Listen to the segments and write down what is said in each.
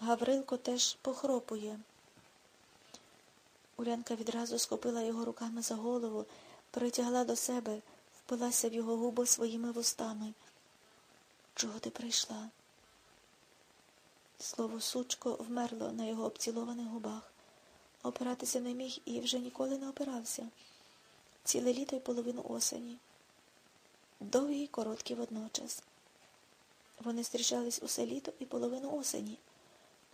Гаврилко теж похропує. Улянка відразу схопила його руками за голову, притягла до себе, впилася в його губи своїми вустами. Чого ти прийшла? Слово сучко вмерло на його обцілованих губах. Опиратися не міг і вже ніколи не опирався. Ціле літо й половину осені. Довгі й короткі водночас. Вони зустрічались усе літо і половину осені.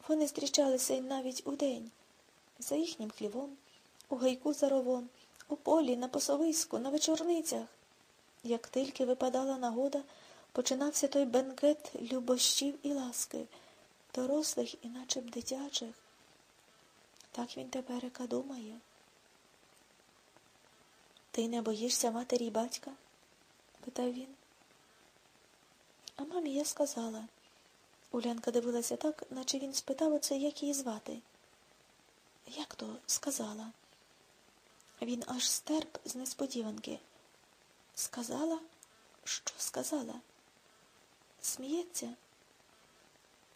Вони зустрічалися й навіть у день, за їхнім хлівом, у гайку за ровом, у полі, на посовиську, на вечорницях. Як тільки випадала нагода, починався той бенкет любощів і ласки, дорослих і наче б дитячих. Так він теперека думає. Ти не боїшся матері й батька? питав він. А мамі я сказала. Улянка дивилася так, наче він спитав оце, як її звати. Як то сказала? Він аж стерп з несподіванки. Сказала? Що сказала? Сміється?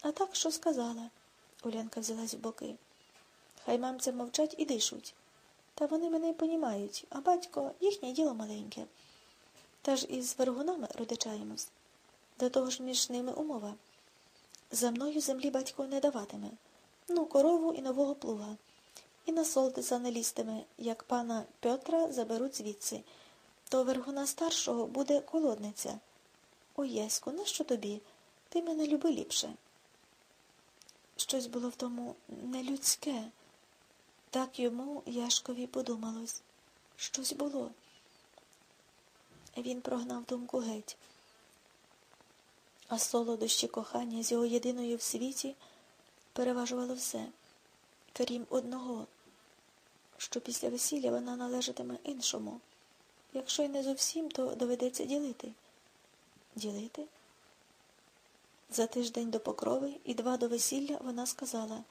А так що сказала? Улянка взялась в боки. Хай мамця мовчать і дишуть. Та вони мене й понімають, а батько їхнє діло маленьке. Та ж із вергунами родичаємось. До того ж між ними умова. За мною землі батько не даватиме. Ну, корову і нового плуга. І на солдиса не лізтиме, як пана Петра заберуть звідси. То вергуна старшого буде колодниця. Ой, Яську, нащо тобі? Ти мене люби ліпше. Щось було в тому нелюдське. Так йому Яшкові подумалось. Щось було. Він прогнав думку геть. А солодощі кохання з його єдиною в світі переважувало все, крім одного, що після весілля вона належатиме іншому. Якщо й не зовсім, то доведеться ділити. Ділити? За тиждень до покрови і два до весілля вона сказала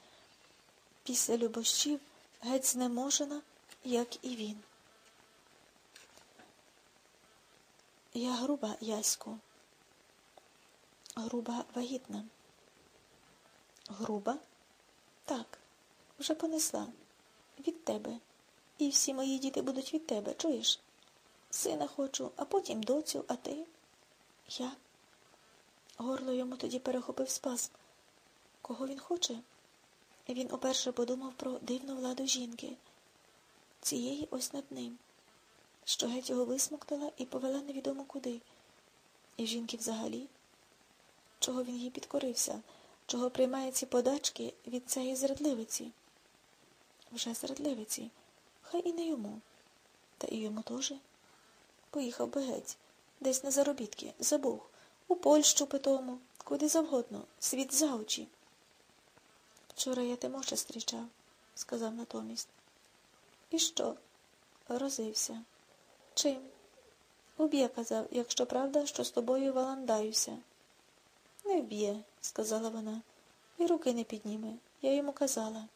після любощів геть знеможена, як і він. Я груба, Яську. Груба вагітна. Груба? Так, вже понесла. Від тебе. І всі мої діти будуть від тебе, чуєш? Сина хочу, а потім доцю, а ти? Я. Горло йому тоді перехопив спазм. Кого він хоче? Він уперше подумав про дивну владу жінки, цієї ось над ним, що геть його висмоктала і повела невідомо куди. І жінки взагалі, чого він їй підкорився, чого приймає ці подачки від цієї зрадливиці. Вже зрадливиці, хай і не йому, та і йому теж. Поїхав би геть, десь на заробітки, забув, у Польщу питому, куди завгодно, світ за очі. Вчора я Тимоша зустрічав, сказав натомість. І що? Розився. Чим? Уб'є, казав, якщо правда, що з тобою валандаюся. Не вб'є, сказала вона, і руки не підніме. Я йому казала.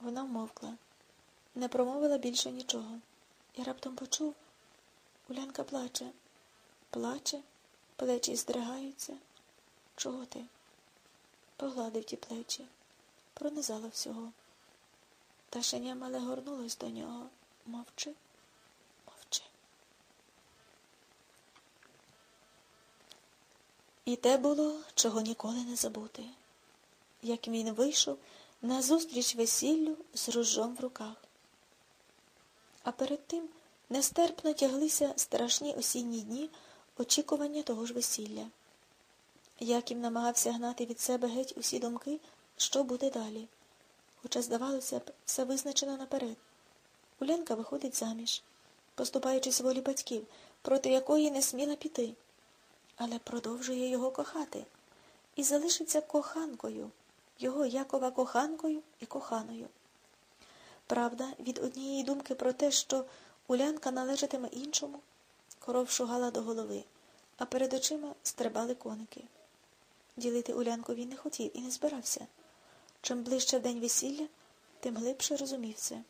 Вона вмовкла, не промовила більше нічого. Я раптом почув. Улянка плаче, плаче, плечі здригаються. Чого ти? Погладив ті плечі пронизала всього. Ташеня мале горнулась до нього. Мовчи. І те було, чого ніколи не забути, як він вийшов назустріч весіллю з ружом в руках. А перед тим нестерпно тяглися страшні осінні дні очікування того ж весілля. Яким намагався гнати від себе геть усі думки що буде далі. Хоча, здавалося б, все визначено наперед. Улянка виходить заміж, поступаючись волі батьків, проти якої не сміла піти, але продовжує його кохати і залишиться коханкою, його Якова коханкою і коханою. Правда, від однієї думки про те, що Улянка належатиме іншому, коров шугала до голови, а перед очима стрибали коники. Ділити Улянку він не хотів і не збирався. Чим ближче день весілля, тим глибше розумів це.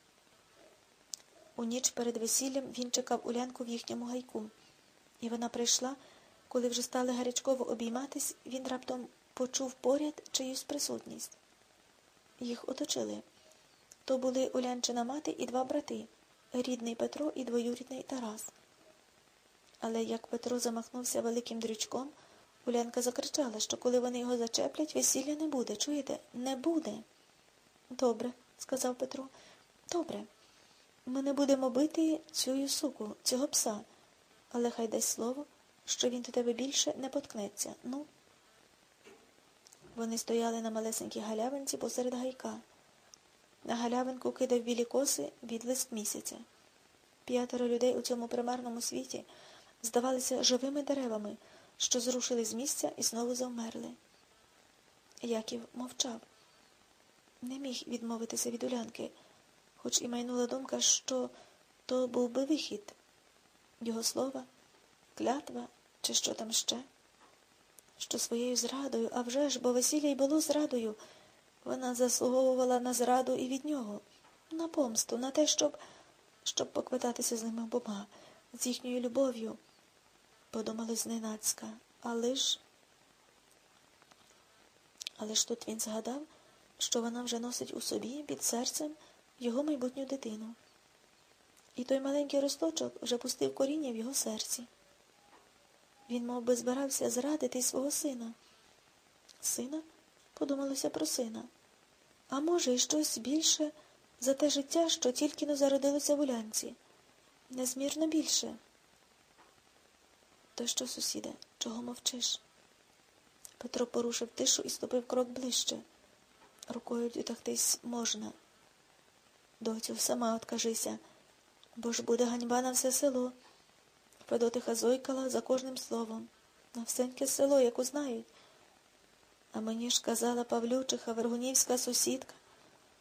У ніч перед весіллям він чекав Улянку в їхньому гайку, і вона прийшла, коли вже стали гарячково обійматись, він раптом почув поряд чиюсь присутність. Їх оточили. То були Улянчина мати і два брати рідний Петро і двоюрідний Тарас. Але як Петро замахнувся великим дрючком, Улянка закричала, що коли вони його зачеплять, весілля не буде. Чуєте? Не буде. Добре, сказав Петро. Добре. Ми не будемо бити цю суку, цього пса, але хай дасть слово, що він до тебе більше не поткнеться. Ну. Вони стояли на малесенькій галявинці посеред гайка. На галявинку кидав білі коси відлиск місяця. П'ятеро людей у цьому примарному світі здавалися живими деревами, що зрушили з місця і знову завмерли. Яків мовчав. Не міг відмовитися від улянки, хоч і майнула думка, що то був би вихід його слова, клятва чи що там ще, що своєю зрадою, а вже ж, бо весілля й було зрадою, вона заслуговувала на зраду і від нього, на помсту, на те, щоб щоб поквитатися з ними обома, з їхньою любов'ю, подумали зненацька. Але ж. Але ж тут він згадав, що вона вже носить у собі під серцем його майбутню дитину. І той маленький росточок вже пустив коріння в його серці. Він мов би, збирався зрадити свого сина. Сина? Подумалося про сина. А може, і щось більше за те життя, що тільки не зародилося в улянці. Незмірно більше. То що, сусіде, чого мовчиш? Петро порушив тишу і ступив крок ближче. Рукою дотягтись можна. Доцю, сама откажися, бо ж буде ганьба на все село. Федотиха зойкала за кожним словом. Навсеньке село, як узнають. А мені ж казала Павлючиха, вергунівська сусідка,